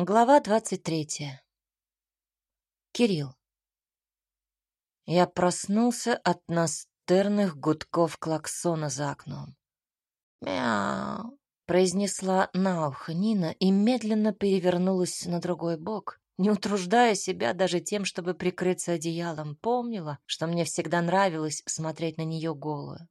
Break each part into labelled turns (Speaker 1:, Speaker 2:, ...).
Speaker 1: Глава двадцать третья. Кирилл. Я проснулся от настырных гудков клаксона за окном. «Мяу!» — произнесла на ухо Нина и медленно перевернулась на другой бок, не утруждая себя даже тем, чтобы прикрыться одеялом. Помнила, что мне всегда нравилось смотреть на нее голую.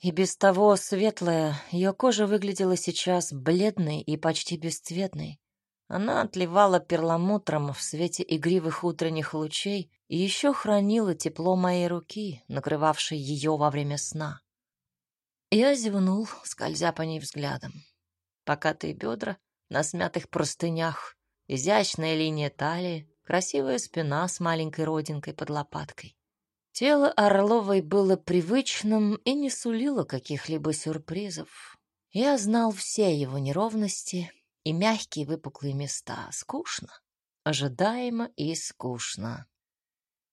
Speaker 1: И без того светлая, ее кожа выглядела сейчас бледной и почти бесцветной. Она отливала перламутром в свете игривых утренних лучей и еще хранила тепло моей руки, накрывавшей ее во время сна. Я зевнул, скользя по ней взглядом. Покатые бедра на смятых простынях, изящная линия талии, красивая спина с маленькой родинкой под лопаткой. Тело Орловой было привычным и не сулило каких-либо сюрпризов. Я знал все его неровности — и мягкие выпуклые места. Скучно. Ожидаемо и скучно.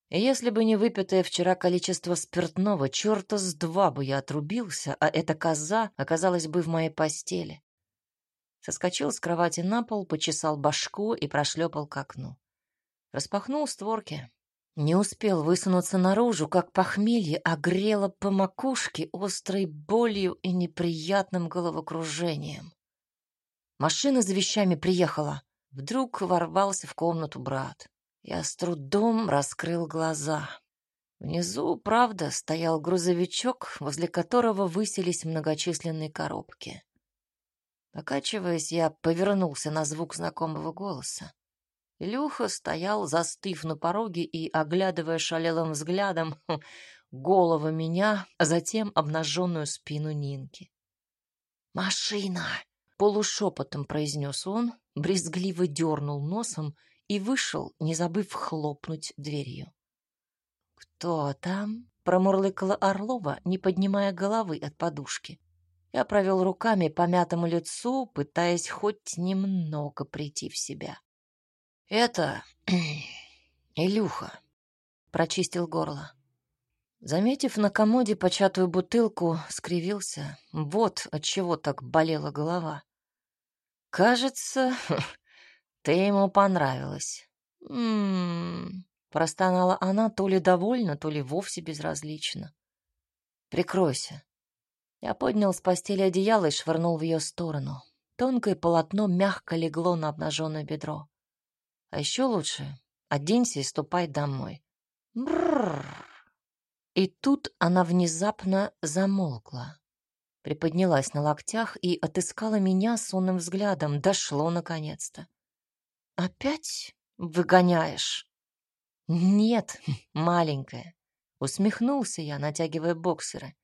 Speaker 1: Если бы не выпитое вчера количество спиртного, черта с два бы я отрубился, а эта коза оказалась бы в моей постели. Соскочил с кровати на пол, почесал башку и прошлепал к окну. Распахнул створки. Не успел высунуться наружу, как похмелье огрело по макушке острой болью и неприятным головокружением. Машина за вещами приехала. Вдруг ворвался в комнату брат. Я с трудом раскрыл глаза. Внизу, правда, стоял грузовичок, возле которого высились многочисленные коробки. Покачиваясь, я повернулся на звук знакомого голоса. Илюха стоял, застыв на пороге и оглядывая шалелым взглядом голову меня, а затем обнаженную спину Нинки. «Машина!» Полушепотом произнес он, брезгливо дернул носом и вышел, не забыв хлопнуть дверью. «Кто там?» — промурлыкала Орлова, не поднимая головы от подушки. Я провел руками по мятому лицу, пытаясь хоть немного прийти в себя. «Это... Илюха», — прочистил горло. Заметив на комоде початую бутылку, скривился. Вот от чего так болела голова. Кажется, ты ему понравилась. М-м, простонала она, то ли довольна, то ли вовсе безразлично. Прикройся. Я поднял с постели одеяло и швырнул в ее сторону. Тонкое полотно мягко легло на обнаженное бедро. А еще лучше оденься и ступай домой. Бррр. И тут она внезапно замолкла приподнялась на локтях и отыскала меня сонным взглядом. Дошло наконец-то. «Опять выгоняешь?» «Нет, маленькая», — усмехнулся я, натягивая боксеры.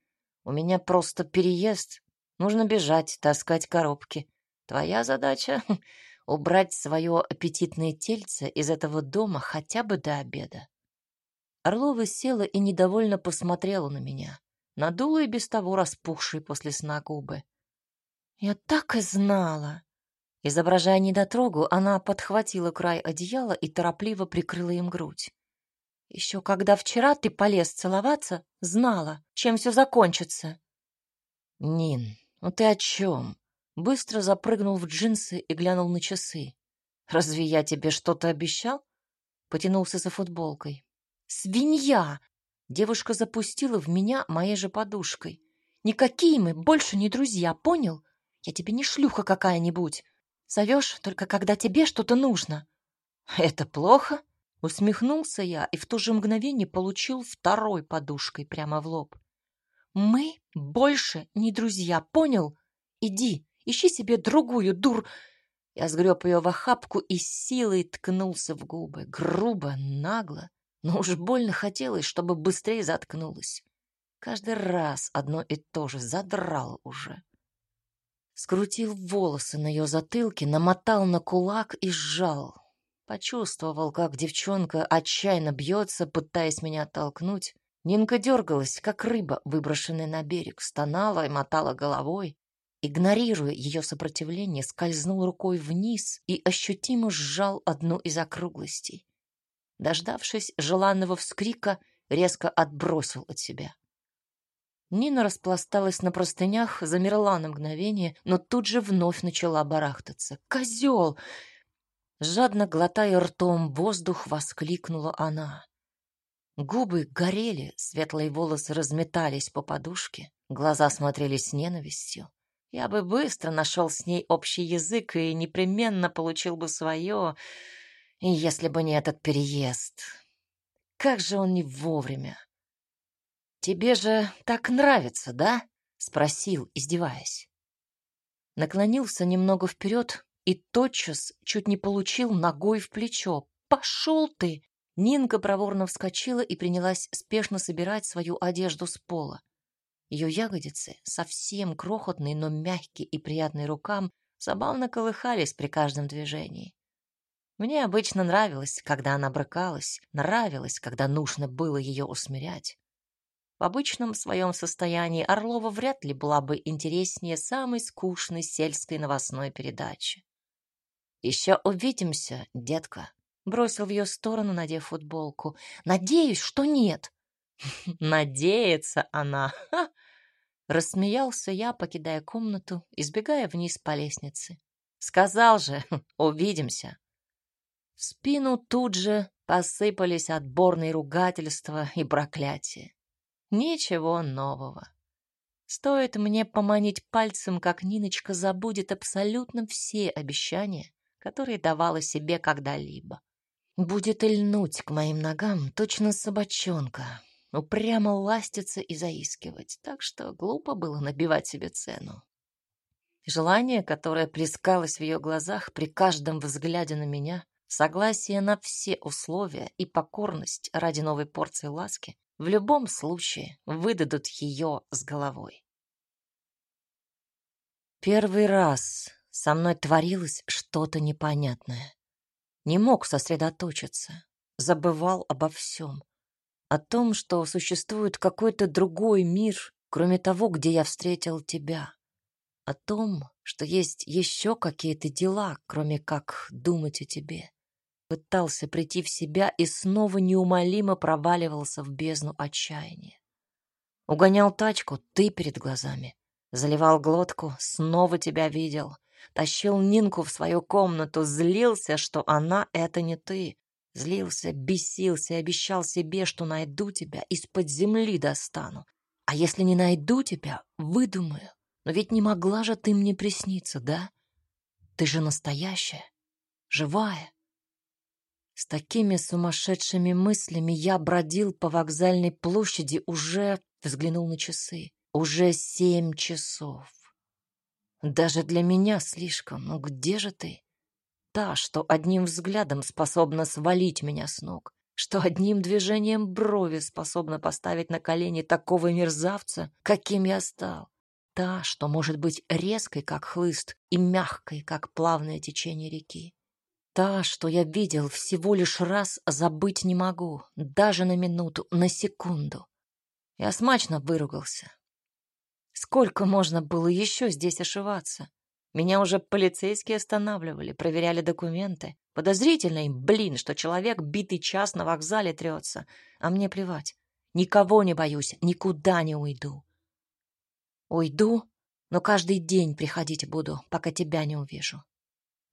Speaker 1: «У меня просто переезд. Нужно бежать, таскать коробки. Твоя задача — убрать свое аппетитное тельце из этого дома хотя бы до обеда». Орлова села и недовольно посмотрела на меня надула и без того распухшие после сна губы. «Я так и знала!» Изображая недотрогу, она подхватила край одеяла и торопливо прикрыла им грудь. «Еще когда вчера ты полез целоваться, знала, чем все закончится». «Нин, ну ты о чем?» Быстро запрыгнул в джинсы и глянул на часы. «Разве я тебе что-то обещал?» Потянулся за футболкой. «Свинья!» Девушка запустила в меня моей же подушкой. Никакие мы больше не друзья, понял? Я тебе не шлюха какая-нибудь. Зовешь только когда тебе что-то нужно. Это плохо? Усмехнулся я и в то же мгновение получил второй подушкой прямо в лоб. Мы больше не друзья, понял? Иди, ищи себе другую дур... Я сгреб ее в охапку и силой ткнулся в губы. Грубо, нагло но уж больно хотелось, чтобы быстрее заткнулась. Каждый раз одно и то же задрал уже. Скрутил волосы на ее затылке, намотал на кулак и сжал. Почувствовал, как девчонка отчаянно бьется, пытаясь меня оттолкнуть. Нинка дергалась, как рыба, выброшенная на берег, стонала и мотала головой. Игнорируя ее сопротивление, скользнул рукой вниз и ощутимо сжал одну из округлостей дождавшись желанного вскрика, резко отбросил от себя. Нина распласталась на простынях, замерла на мгновение, но тут же вновь начала барахтаться. «Козел!» Жадно глотая ртом воздух, воскликнула она. Губы горели, светлые волосы разметались по подушке, глаза смотрели с ненавистью. Я бы быстро нашел с ней общий язык и непременно получил бы свое, если бы не этот переезд. Как же он не вовремя. «Тебе же так нравится, да?» — спросил, издеваясь. Наклонился немного вперед и тотчас чуть не получил ногой в плечо. «Пошел ты!» Нинка проворно вскочила и принялась спешно собирать свою одежду с пола. Ее ягодицы, совсем крохотные, но мягкие и приятные рукам, забавно колыхались при каждом движении. Мне обычно нравилось, когда она брыкалась, нравилось, когда нужно было ее усмирять. В обычном своем состоянии Орлова вряд ли была бы интереснее самой скучной сельской новостной передачи. «Еще увидимся, детка», — бросил в ее сторону, надев футболку. «Надеюсь, что нет». «Надеется она!» Рассмеялся я, покидая комнату, избегая вниз по лестнице. «Сказал же, увидимся!» В спину тут же посыпались отборные ругательства и проклятия. Ничего нового. Стоит мне поманить пальцем, как Ниночка забудет абсолютно все обещания, которые давала себе когда-либо. Будет льнуть к моим ногам точно собачонка, упрямо ластиться и заискивать, так что глупо было набивать себе цену. Желание, которое плескалось в ее глазах при каждом взгляде на меня, Согласие на все условия и покорность ради новой порции ласки в любом случае выдадут ее с головой. Первый раз со мной творилось что-то непонятное. Не мог сосредоточиться, забывал обо всем. О том, что существует какой-то другой мир, кроме того, где я встретил тебя. О том, что есть еще какие-то дела, кроме как думать о тебе пытался прийти в себя и снова неумолимо проваливался в бездну отчаяния. Угонял тачку, ты перед глазами. Заливал глотку, снова тебя видел. Тащил Нинку в свою комнату, злился, что она — это не ты. Злился, бесился и обещал себе, что найду тебя, из-под земли достану. А если не найду тебя, выдумаю. Но ведь не могла же ты мне присниться, да? Ты же настоящая, живая. С такими сумасшедшими мыслями я бродил по вокзальной площади, уже взглянул на часы. Уже семь часов. Даже для меня слишком. Ну где же ты? Та, что одним взглядом способна свалить меня с ног, что одним движением брови способна поставить на колени такого мерзавца, каким я стал. Та, что может быть резкой, как хлыст, и мягкой, как плавное течение реки. Та, что я видел всего лишь раз, забыть не могу, даже на минуту, на секунду. Я смачно выругался. Сколько можно было еще здесь ошиваться? Меня уже полицейские останавливали, проверяли документы. Подозрительно им, блин, что человек битый час на вокзале трется. А мне плевать. Никого не боюсь, никуда не уйду. Уйду, но каждый день приходить буду, пока тебя не увижу.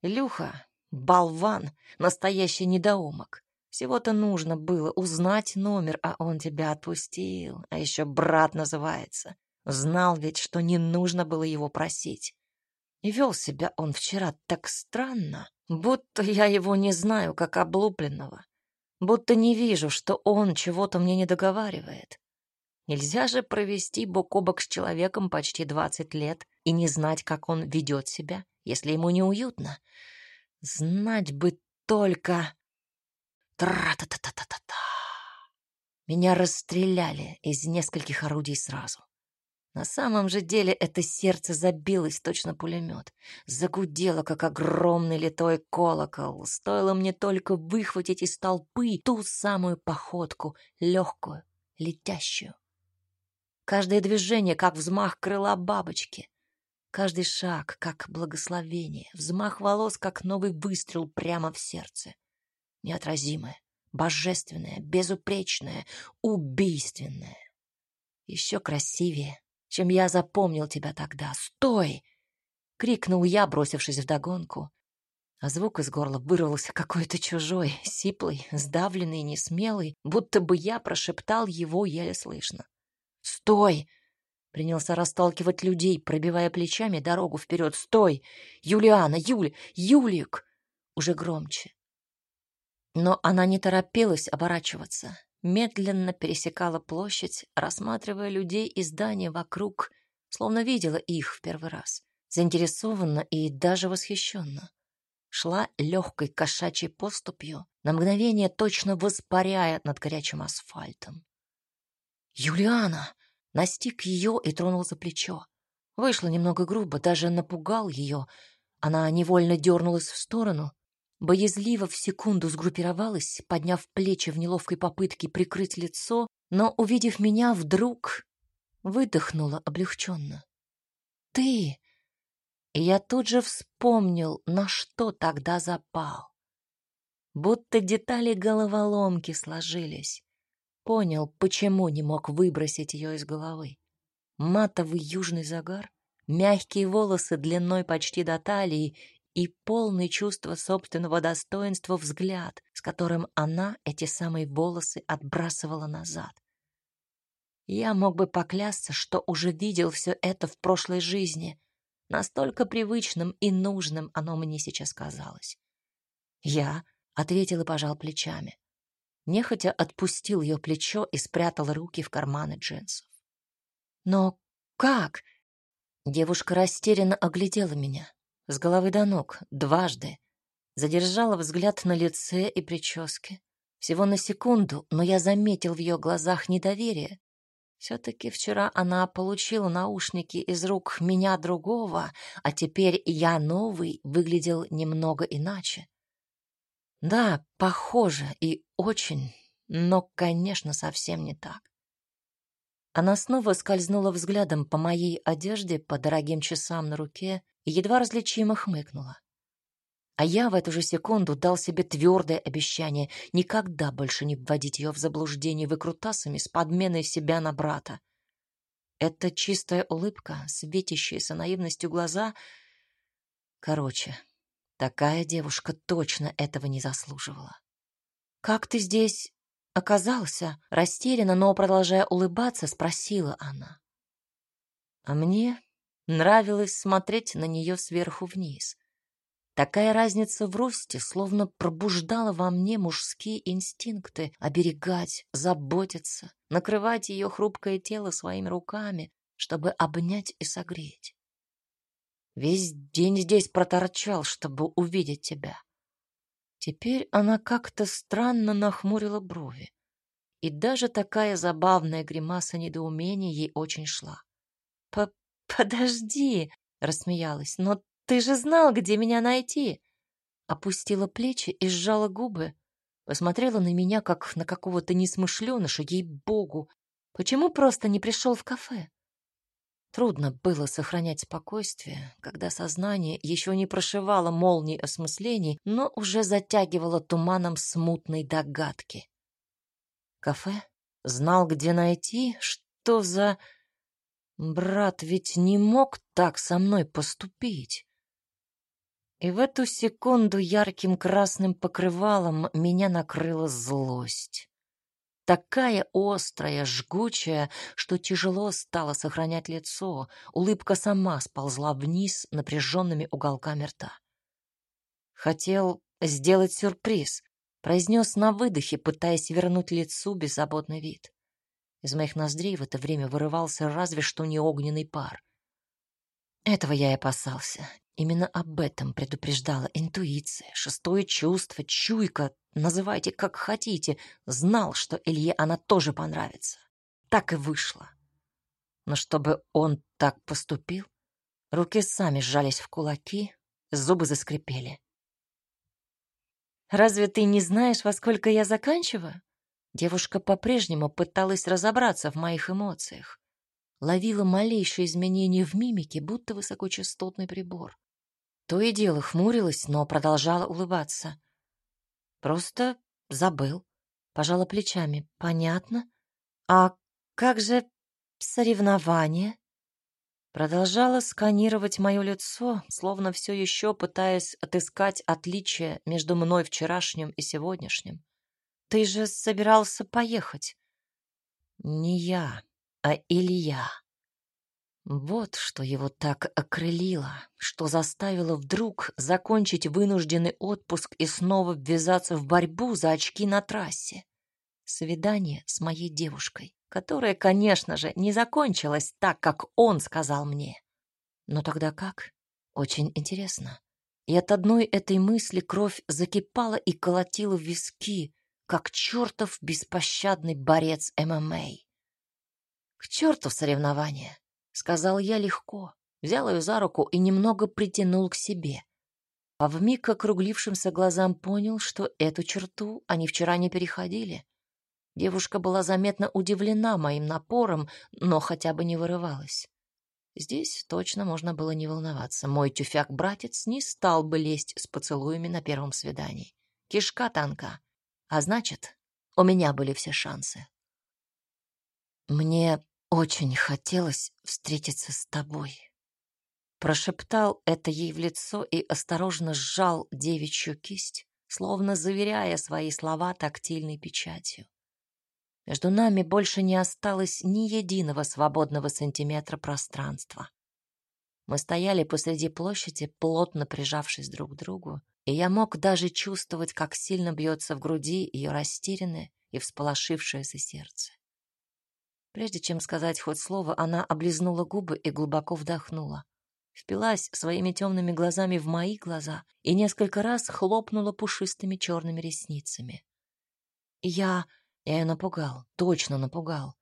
Speaker 1: Илюха, Болван, настоящий недоумок. Всего-то нужно было узнать номер, а он тебя отпустил. А еще брат называется. Знал ведь, что не нужно было его просить. И вел себя он вчера так странно, будто я его не знаю, как облупленного. Будто не вижу, что он чего-то мне не договаривает. Нельзя же провести бок о бок с человеком почти двадцать лет и не знать, как он ведет себя, если ему неуютно. Знать бы только... Тра-та-та-та-та-та. Меня расстреляли из нескольких орудий сразу. На самом же деле это сердце забилось, точно пулемет. Загудело, как огромный литой колокол. Стоило мне только выхватить из толпы ту самую походку, легкую, летящую. Каждое движение, как взмах крыла бабочки. Каждый шаг, как благословение, взмах волос, как новый выстрел прямо в сердце. Неотразимое, божественное, безупречное, убийственное. Еще красивее, чем я запомнил тебя тогда. Стой! — крикнул я, бросившись вдогонку. а звук из горла вырвался какой-то чужой, сиплый, сдавленный, несмелый, будто бы я прошептал его еле слышно. «Стой!» Принялся расталкивать людей, пробивая плечами дорогу вперед. «Стой! Юлиана! Юль! Юлик!» Уже громче. Но она не торопилась оборачиваться. Медленно пересекала площадь, рассматривая людей и здания вокруг, словно видела их в первый раз. Заинтересованно и даже восхищенно шла легкой кошачьей поступью, на мгновение точно воспаряя над горячим асфальтом. «Юлиана!» Настиг ее и тронул за плечо. Вышло немного грубо, даже напугал ее. Она невольно дернулась в сторону, боязливо в секунду сгруппировалась, подняв плечи в неловкой попытке прикрыть лицо, но, увидев меня, вдруг выдохнула облегченно. «Ты!» И я тут же вспомнил, на что тогда запал. Будто детали головоломки сложились. Понял, почему не мог выбросить ее из головы. Матовый южный загар, мягкие волосы длиной почти до талии и полный чувство собственного достоинства взгляд, с которым она эти самые волосы отбрасывала назад. Я мог бы поклясться, что уже видел все это в прошлой жизни, Настолько привычным и нужным оно мне сейчас казалось. Я ответил и пожал плечами. Нехотя отпустил ее плечо и спрятал руки в карманы джинсов. «Но как?» Девушка растерянно оглядела меня, с головы до ног, дважды. Задержала взгляд на лице и прическе. Всего на секунду, но я заметил в ее глазах недоверие, все-таки вчера она получила наушники из рук меня другого, а теперь я новый выглядел немного иначе. Да, похоже и очень, но, конечно, совсем не так. Она снова скользнула взглядом по моей одежде, по дорогим часам на руке и едва различимо хмыкнула. А я в эту же секунду дал себе твердое обещание никогда больше не вводить ее в заблуждение выкрутасами с подменой себя на брата. Эта чистая улыбка, светящаяся наивностью глаза... Короче, такая девушка точно этого не заслуживала. «Как ты здесь оказался?» Растерянно, но продолжая улыбаться, спросила она. А мне нравилось смотреть на нее сверху вниз — Такая разница в росте словно пробуждала во мне мужские инстинкты оберегать, заботиться, накрывать ее хрупкое тело своими руками, чтобы обнять и согреть. Весь день здесь проторчал, чтобы увидеть тебя. Теперь она как-то странно нахмурила брови. И даже такая забавная гримаса недоумения ей очень шла. «Подожди!» — рассмеялась. «Но ты же знал, где меня найти!» Опустила плечи и сжала губы. Посмотрела на меня, как на какого-то несмышленыша, ей-богу. Почему просто не пришел в кафе? Трудно было сохранять спокойствие, когда сознание еще не прошивало молнии осмыслений, но уже затягивало туманом смутной догадки. Кафе? Знал, где найти? Что за... Брат ведь не мог так со мной поступить. И в эту секунду ярким красным покрывалом меня накрыла злость. Такая острая, жгучая, что тяжело стало сохранять лицо. Улыбка сама сползла вниз напряженными уголками рта. Хотел сделать сюрприз, произнес на выдохе, пытаясь вернуть лицу беззаботный вид. Из моих ноздрей в это время вырывался разве что не огненный пар. Этого я и опасался. Именно об этом предупреждала интуиция, шестое чувство, чуйка, называйте как хотите. Знал, что Илье она тоже понравится. Так и вышло. Но чтобы он так поступил, руки сами сжались в кулаки, зубы заскрипели. «Разве ты не знаешь, во сколько я заканчиваю?» Девушка по-прежнему пыталась разобраться в моих эмоциях. Ловила малейшие изменения в мимике, будто высокочастотный прибор. То и дело хмурилась, но продолжала улыбаться. Просто забыл. Пожала плечами. Понятно. А как же соревнования? Продолжала сканировать мое лицо, словно все еще пытаясь отыскать отличие между мной вчерашним и сегодняшним. «Ты же собирался поехать?» «Не я, а Илья». Вот что его так окрылило, что заставило вдруг закончить вынужденный отпуск и снова ввязаться в борьбу за очки на трассе. Свидание с моей девушкой которая, конечно же, не закончилась так, как он сказал мне. Но тогда как? Очень интересно. И от одной этой мысли кровь закипала и колотила в виски, как чертов беспощадный борец ММА. «К черту соревнования!» — сказал я легко, взял ее за руку и немного притянул к себе. А вмиг округлившимся глазам понял, что эту черту они вчера не переходили. Девушка была заметно удивлена моим напором, но хотя бы не вырывалась. Здесь точно можно было не волноваться. Мой тюфяк-братец не стал бы лезть с поцелуями на первом свидании. Кишка танка. А значит, у меня были все шансы. Мне очень хотелось встретиться с тобой. Прошептал это ей в лицо и осторожно сжал девичью кисть, словно заверяя свои слова тактильной печатью. Между нами больше не осталось ни единого свободного сантиметра пространства. Мы стояли посреди площади, плотно прижавшись друг к другу, и я мог даже чувствовать, как сильно бьется в груди ее растерянное и всполошившееся сердце. Прежде чем сказать хоть слово, она облизнула губы и глубоко вдохнула. Впилась своими темными глазами в мои глаза и несколько раз хлопнула пушистыми черными ресницами. Я я ее напугал, точно напугал.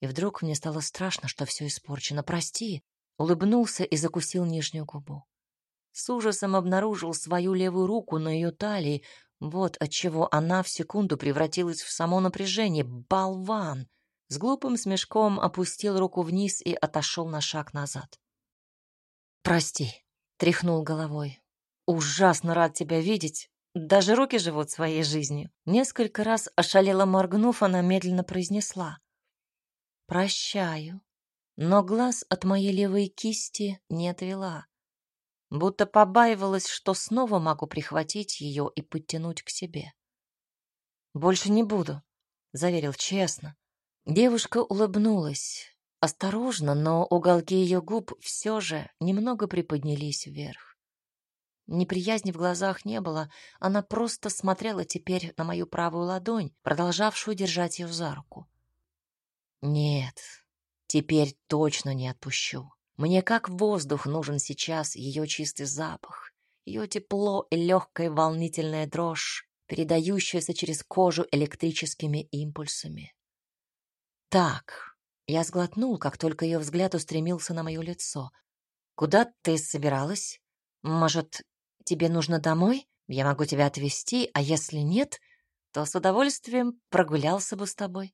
Speaker 1: И вдруг мне стало страшно, что все испорчено. Прости. Улыбнулся и закусил нижнюю губу. С ужасом обнаружил свою левую руку на ее талии. Вот отчего она в секунду превратилась в само напряжение. Болван! С глупым смешком опустил руку вниз и отошел на шаг назад. «Прости», — тряхнул головой. «Ужасно рад тебя видеть. Даже руки живут своей жизнью. Несколько раз ошалела моргнув, она медленно произнесла. «Прощаю». Но глаз от моей левой кисти не отвела. Будто побаивалась, что снова могу прихватить ее и подтянуть к себе. «Больше не буду», — заверил честно. Девушка улыбнулась. Осторожно, но уголки ее губ все же немного приподнялись вверх. Неприязни в глазах не было, она просто смотрела теперь на мою правую ладонь, продолжавшую держать ее за руку. Нет, теперь точно не отпущу. Мне как воздух нужен сейчас ее чистый запах, ее тепло и легкая волнительная дрожь, передающаяся через кожу электрическими импульсами. Так, я сглотнул, как только ее взгляд устремился на мое лицо. Куда ты собиралась? Может, Тебе нужно домой? Я могу тебя отвезти, а если нет, то с удовольствием прогулялся бы с тобой.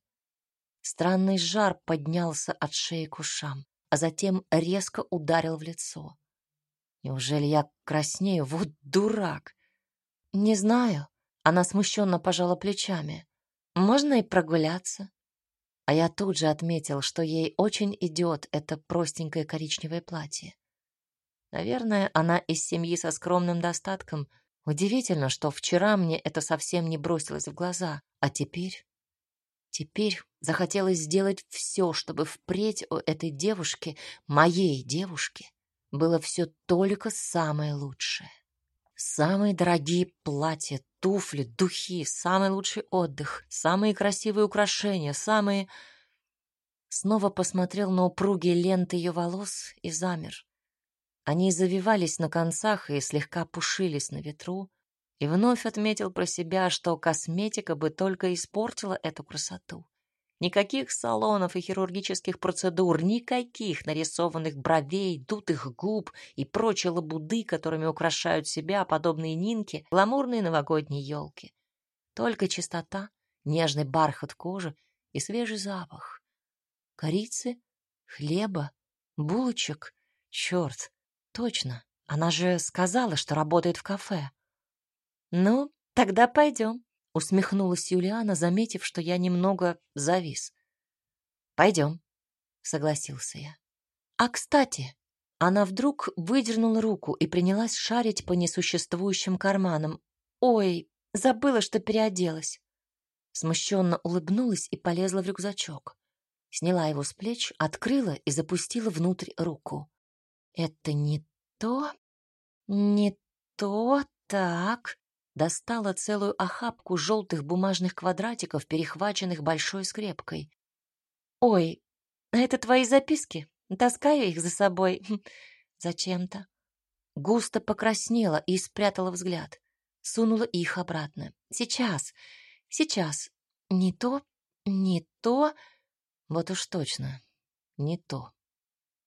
Speaker 1: Странный жар поднялся от шеи к ушам, а затем резко ударил в лицо. Неужели я краснею? Вот дурак! Не знаю. Она смущенно пожала плечами. Можно и прогуляться. А я тут же отметил, что ей очень идет это простенькое коричневое платье. Наверное, она из семьи со скромным достатком. Удивительно, что вчера мне это совсем не бросилось в глаза, а теперь... Теперь захотелось сделать все, чтобы впредь у этой девушки, моей девушки, было все только самое лучшее. Самые дорогие платья, туфли, духи, самый лучший отдых, самые красивые украшения, самые... Снова посмотрел на упругие ленты ее волос и замер. Они завивались на концах и слегка пушились на ветру, и вновь отметил про себя, что косметика бы только испортила эту красоту. Никаких салонов и хирургических процедур, никаких нарисованных бровей, дутых губ и прочей лабуды, которыми украшают себя подобные нинки, гламурные новогодние елки. Только чистота, нежный бархат кожи и свежий запах. Корицы, хлеба, булочек. Черт, Точно, она же сказала, что работает в кафе. Ну, тогда пойдем, усмехнулась Юлиана, заметив, что я немного завис. Пойдем, согласился я. А, кстати, Она вдруг выдернула руку и принялась шарить по несуществующим карманам. «Ой, забыла, что переоделась!» Смущенно улыбнулась и полезла в рюкзачок. Сняла его с плеч, открыла и запустила внутрь руку. «Это не то, не то, так...» Достала целую охапку желтых бумажных квадратиков, перехваченных большой скрепкой. «Ой, это твои записки? Таскаю их за собой. Зачем-то». Густо покраснела и спрятала взгляд. Сунула их обратно. «Сейчас, сейчас. Не то, не то...» Вот уж точно, не то.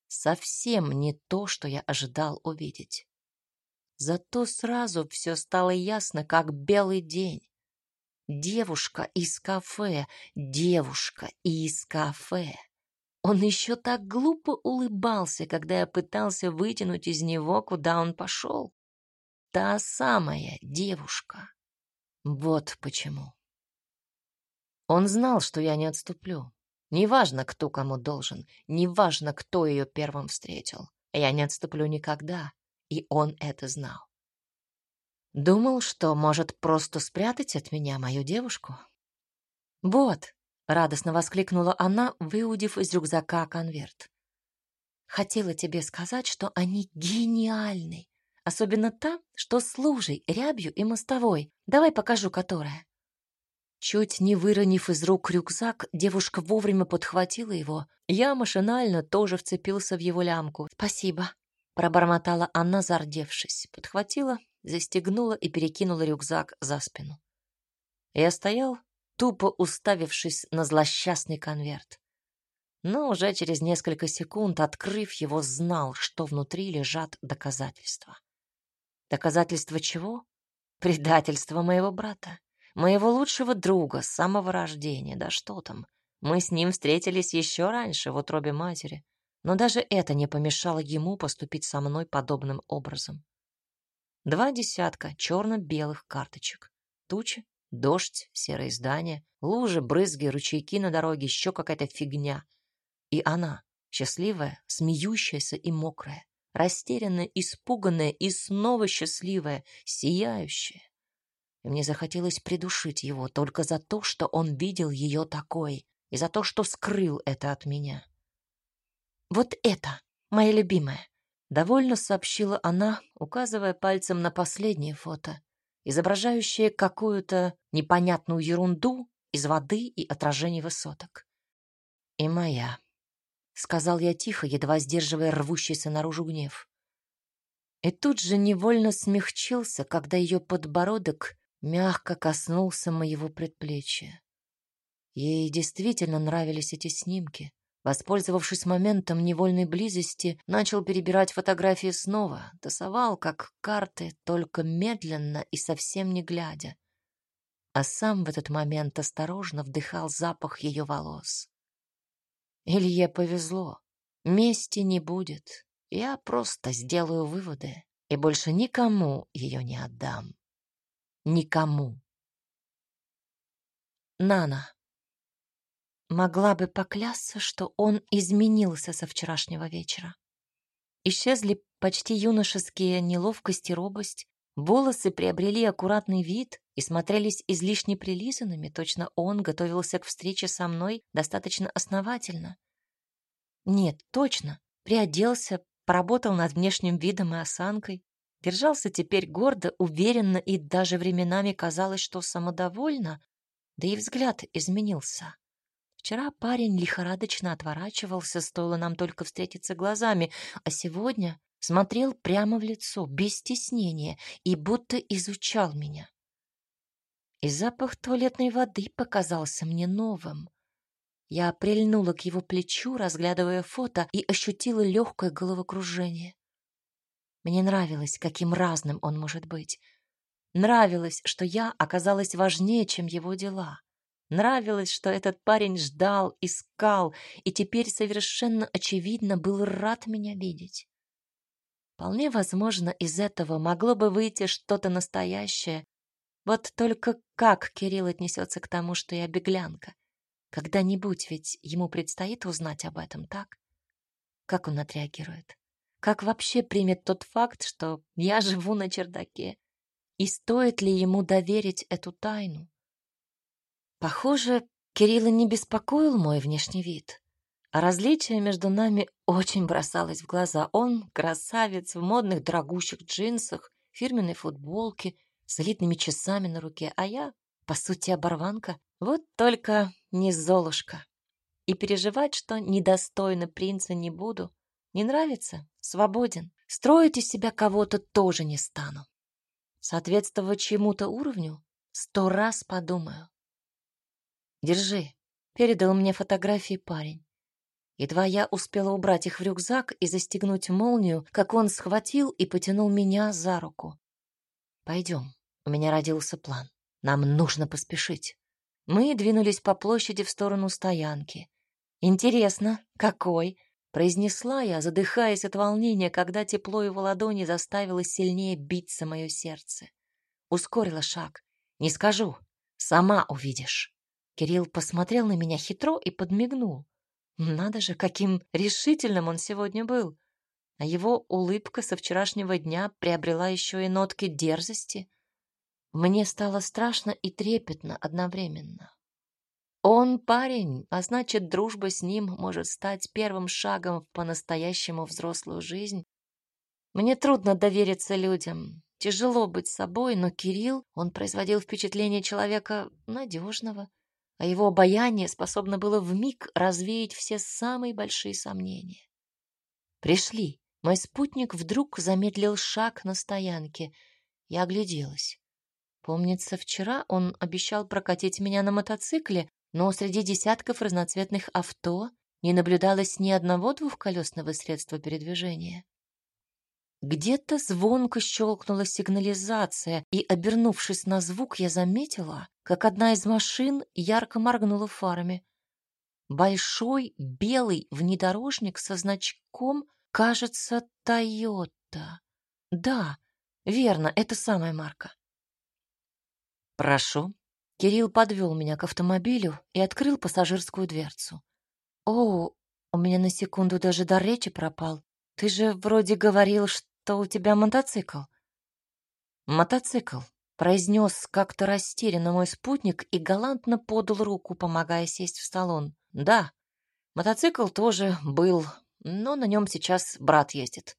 Speaker 1: Совсем не то, что я ожидал увидеть. Зато сразу все стало ясно, как белый день. Девушка из кафе, девушка из кафе. Он еще так глупо улыбался, когда я пытался вытянуть из него, куда он пошел. Та самая девушка. Вот почему. Он знал, что я не отступлю. Неважно, кто кому должен, неважно, кто ее первым встретил. Я не отступлю никогда, и он это знал. Думал, что может просто спрятать от меня мою девушку. «Вот», — радостно воскликнула она, выудив из рюкзака конверт. «Хотела тебе сказать, что они гениальны, особенно та, что с лужей, рябью и мостовой. Давай покажу, которая». Чуть не выронив из рук рюкзак, девушка вовремя подхватила его. Я машинально тоже вцепился в его лямку. «Спасибо», — пробормотала она, зардевшись. Подхватила, застегнула и перекинула рюкзак за спину. Я стоял, тупо уставившись на злосчастный конверт. Но уже через несколько секунд, открыв его, знал, что внутри лежат доказательства. Доказательства чего? Предательства моего брата. Моего лучшего друга с самого рождения, да что там. Мы с ним встретились еще раньше в утробе матери, но даже это не помешало ему поступить со мной подобным образом. Два десятка черно-белых карточек. Тучи, дождь, серые здания, лужи, брызги, ручейки на дороге, еще какая-то фигня. И она, счастливая, смеющаяся и мокрая, растерянная, испуганная и снова счастливая, сияющая и мне захотелось придушить его только за то, что он видел ее такой, и за то, что скрыл это от меня. «Вот это, моя любимая!» — довольно сообщила она, указывая пальцем на последнее фото, изображающее какую-то непонятную ерунду из воды и отражений высоток. «И моя», — сказал я тихо, едва сдерживая рвущийся наружу гнев. И тут же невольно смягчился, когда ее подбородок мягко коснулся моего предплечья. Ей действительно нравились эти снимки. Воспользовавшись моментом невольной близости, начал перебирать фотографии снова, тасовал как карты, только медленно и совсем не глядя. А сам в этот момент осторожно вдыхал запах ее волос. Илье повезло. Мести не будет. Я просто сделаю выводы и больше никому ее не отдам никому. Нана. Могла бы поклясться, что он изменился со вчерашнего вечера. Исчезли почти юношеские неловкость и робость, волосы приобрели аккуратный вид и смотрелись излишне прилизанными, точно он готовился к встрече со мной достаточно основательно. Нет, точно, приоделся, поработал над внешним видом и осанкой, Держался теперь гордо, уверенно и даже временами казалось, что самодовольно, да и взгляд изменился. Вчера парень лихорадочно отворачивался, стоило нам только встретиться глазами, а сегодня смотрел прямо в лицо, без стеснения, и будто изучал меня. И запах туалетной воды показался мне новым. Я прильнула к его плечу, разглядывая фото, и ощутила легкое головокружение. Мне нравилось, каким разным он может быть. Нравилось, что я оказалась важнее, чем его дела. Нравилось, что этот парень ждал, искал и теперь совершенно очевидно был рад меня видеть. Вполне возможно, из этого могло бы выйти что-то настоящее. Вот только как Кирилл отнесется к тому, что я беглянка? Когда-нибудь ведь ему предстоит узнать об этом, так? Как он отреагирует? Как вообще примет тот факт, что я живу на чердаке? И стоит ли ему доверить эту тайну? Похоже, Кирилла не беспокоил мой внешний вид. А различие между нами очень бросалось в глаза. Он красавец в модных дорогущих джинсах, фирменной футболке, с элитными часами на руке, а я, по сути, оборванка. Вот только не Золушка. И переживать, что недостойна принца не буду. Не нравится? Свободен. Строить из себя кого-то тоже не стану. Соответствовать чему-то уровню сто раз подумаю. Держи. Передал мне фотографии парень. Едва я успела убрать их в рюкзак и застегнуть молнию, как он схватил и потянул меня за руку. Пойдем. У меня родился план. Нам нужно поспешить. Мы двинулись по площади в сторону стоянки. Интересно, какой? произнесла я, задыхаясь от волнения, когда тепло его ладони заставило сильнее биться мое сердце. Ускорила шаг. Не скажу, сама увидишь. Кирилл посмотрел на меня хитро и подмигнул. Надо же, каким решительным он сегодня был. А его улыбка со вчерашнего дня приобрела еще и нотки дерзости. Мне стало страшно и трепетно одновременно. Он парень, а значит, дружба с ним может стать первым шагом в по-настоящему взрослую жизнь. Мне трудно довериться людям, тяжело быть собой, но Кирилл, он производил впечатление человека надежного, а его обаяние способно было вмиг развеять все самые большие сомнения. Пришли. Мой спутник вдруг замедлил шаг на стоянке. Я огляделась. Помнится, вчера он обещал прокатить меня на мотоцикле, но среди десятков разноцветных авто не наблюдалось ни одного двухколесного средства передвижения. Где-то звонко щелкнула сигнализация, и, обернувшись на звук, я заметила, как одна из машин ярко моргнула фарами. Большой белый внедорожник со значком, кажется, «Тойота». Да, верно, это самая марка. «Прошу». Кирилл подвел меня к автомобилю и открыл пассажирскую дверцу. «О, у меня на секунду даже до речи пропал. Ты же вроде говорил, что у тебя мотоцикл». «Мотоцикл», — произнес как-то растерянно мой спутник и галантно подал руку, помогая сесть в салон. «Да, мотоцикл тоже был, но на нем сейчас брат ездит».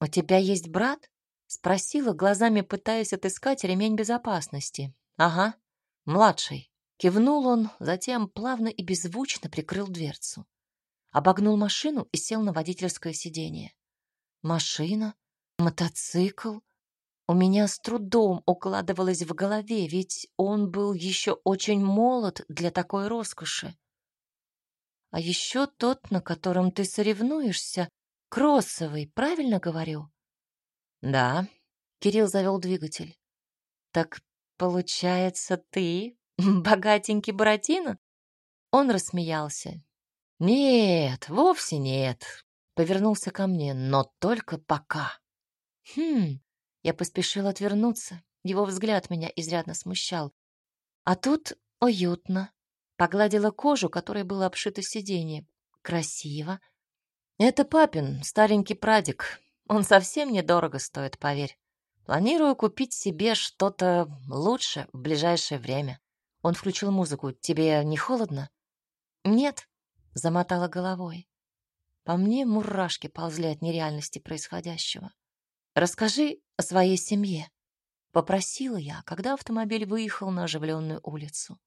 Speaker 1: «У тебя есть брат?» Спросила, глазами пытаясь отыскать ремень безопасности. «Ага, младший». Кивнул он, затем плавно и беззвучно прикрыл дверцу. Обогнул машину и сел на водительское сиденье. Машина? Мотоцикл? У меня с трудом укладывалось в голове, ведь он был еще очень молод для такой роскоши. А еще тот, на котором ты соревнуешься, кроссовый, правильно говорю? Да, Кирилл завел двигатель. Так получается, ты богатенький Буратино? Он рассмеялся. Нет, вовсе нет. Повернулся ко мне, но только пока. Хм, я поспешил отвернуться. Его взгляд меня изрядно смущал. А тут уютно. Погладила кожу, которой было обшито сиденье. Красиво. Это папин, старенький прадик. Он совсем недорого стоит, поверь. Планирую купить себе что-то лучше в ближайшее время. Он включил музыку. Тебе не холодно? Нет, замотала головой. По мне мурашки ползли от нереальности происходящего. Расскажи о своей семье, попросила я, когда автомобиль выехал на оживленную улицу.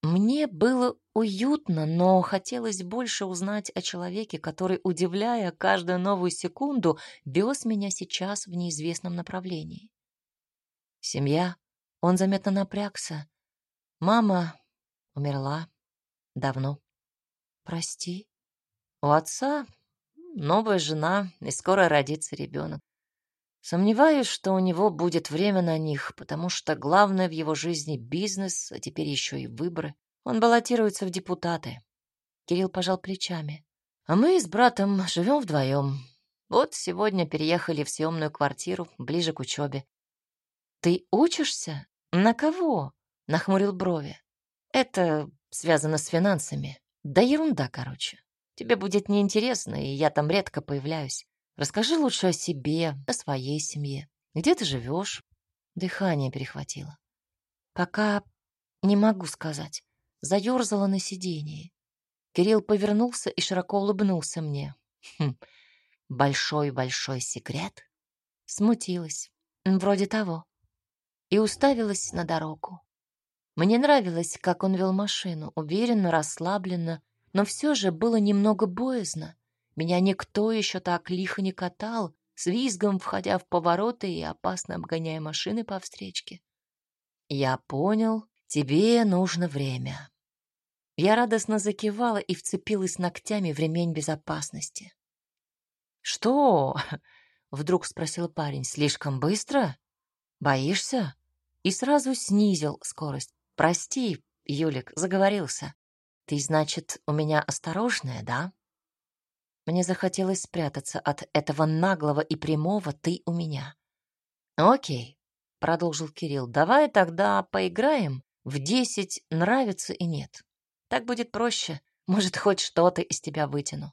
Speaker 1: Мне было уютно, но хотелось больше узнать о человеке, который, удивляя каждую новую секунду, вез меня сейчас в неизвестном направлении. Семья. Он заметно напрягся. Мама умерла давно. Прости. У отца новая жена, и скоро родится ребенок. Сомневаюсь, что у него будет время на них, потому что главное в его жизни бизнес, а теперь еще и выборы. Он баллотируется в депутаты. Кирилл пожал плечами. А мы с братом живем вдвоем. Вот сегодня переехали в съемную квартиру, ближе к учебе. Ты учишься? На кого? Нахмурил брови. Это связано с финансами. Да ерунда, короче. Тебе будет неинтересно, и я там редко появляюсь. Расскажи лучше о себе, о своей семье. Где ты живешь? Дыхание перехватило. Пока не могу сказать. Заерзала на сиденье. Кирилл повернулся и широко улыбнулся мне. Хм, большой-большой секрет? Смутилась. Вроде того. И уставилась на дорогу. Мне нравилось, как он вел машину, уверенно, расслабленно, но все же было немного боязно. Меня никто еще так лихо не катал, с визгом входя в повороты и опасно обгоняя машины по встречке. Я понял, тебе нужно время. Я радостно закивала и вцепилась ногтями в ремень безопасности. «Что?» — вдруг спросил парень. «Слишком быстро? Боишься?» И сразу снизил скорость. «Прости, Юлик, заговорился. Ты, значит, у меня осторожная, да?» Мне захотелось спрятаться от этого наглого и прямого «ты у меня». «Окей», — продолжил Кирилл, — «давай тогда поиграем в десять нравится и нет. Так будет проще, может, хоть что-то из тебя вытяну».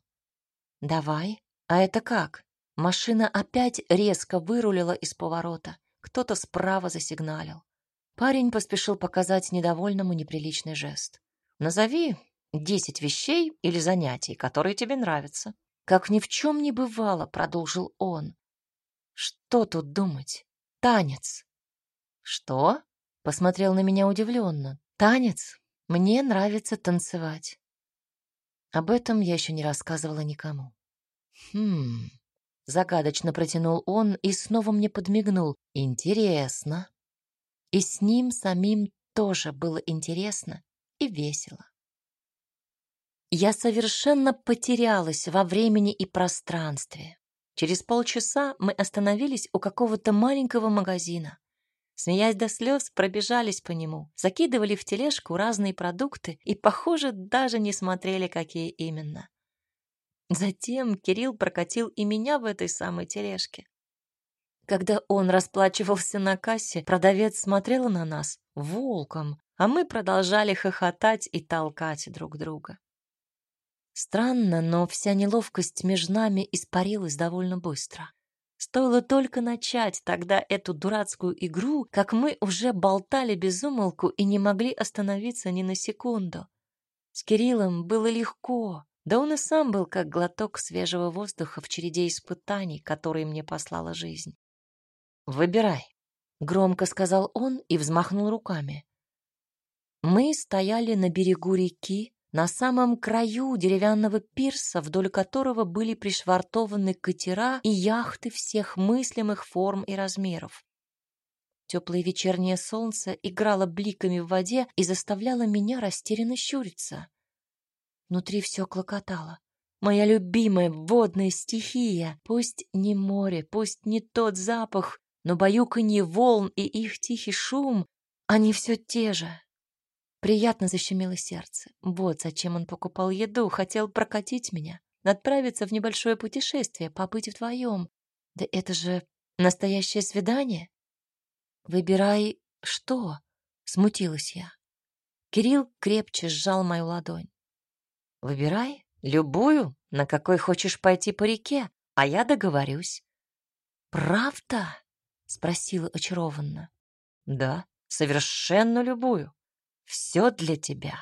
Speaker 1: «Давай. А это как?» Машина опять резко вырулила из поворота. Кто-то справа засигналил. Парень поспешил показать недовольному неприличный жест. «Назови десять вещей или занятий, которые тебе нравятся». Как ни в чем не бывало, продолжил он. Что тут думать? Танец. Что? Посмотрел на меня удивленно. Танец? Мне нравится танцевать. Об этом я еще не рассказывала никому. Хм. Загадочно протянул он и снова мне подмигнул. Интересно. И с ним самим тоже было интересно и весело. Я совершенно потерялась во времени и пространстве. Через полчаса мы остановились у какого-то маленького магазина. Смеясь до слез, пробежались по нему, закидывали в тележку разные продукты и, похоже, даже не смотрели, какие именно. Затем Кирилл прокатил и меня в этой самой тележке. Когда он расплачивался на кассе, продавец смотрел на нас волком, а мы продолжали хохотать и толкать друг друга. Странно, но вся неловкость между нами испарилась довольно быстро. Стоило только начать тогда эту дурацкую игру, как мы уже болтали без умолку и не могли остановиться ни на секунду. С Кириллом было легко, да он и сам был как глоток свежего воздуха в череде испытаний, которые мне послала жизнь. «Выбирай», — громко сказал он и взмахнул руками. Мы стояли на берегу реки, на самом краю деревянного пирса, вдоль которого были пришвартованы катера и яхты всех мыслимых форм и размеров. Теплое вечернее солнце играло бликами в воде и заставляло меня растерянно щуриться. Внутри все клокотало. Моя любимая водная стихия. Пусть не море, пусть не тот запах, но баюканье волн и их тихий шум, они все те же, Приятно защемило сердце. Вот зачем он покупал еду, хотел прокатить меня, отправиться в небольшое путешествие, побыть вдвоем. Да это же настоящее свидание. Выбирай что? Смутилась я. Кирилл крепче сжал мою ладонь. Выбирай любую, на какой хочешь пойти по реке, а я договорюсь. Правда? Спросила очарованно. Да, совершенно любую. Все для тебя.